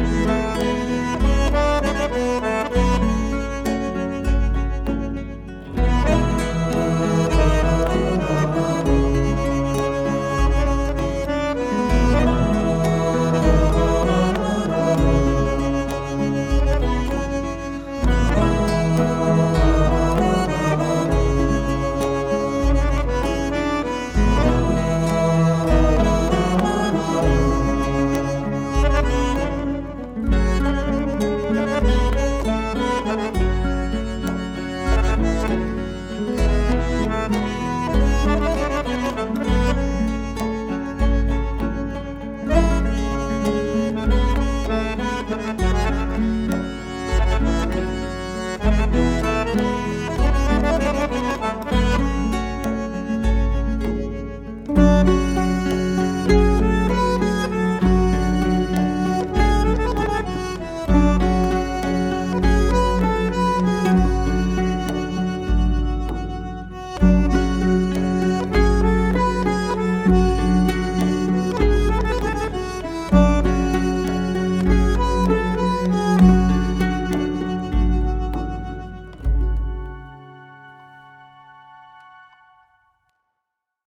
Yeah. Música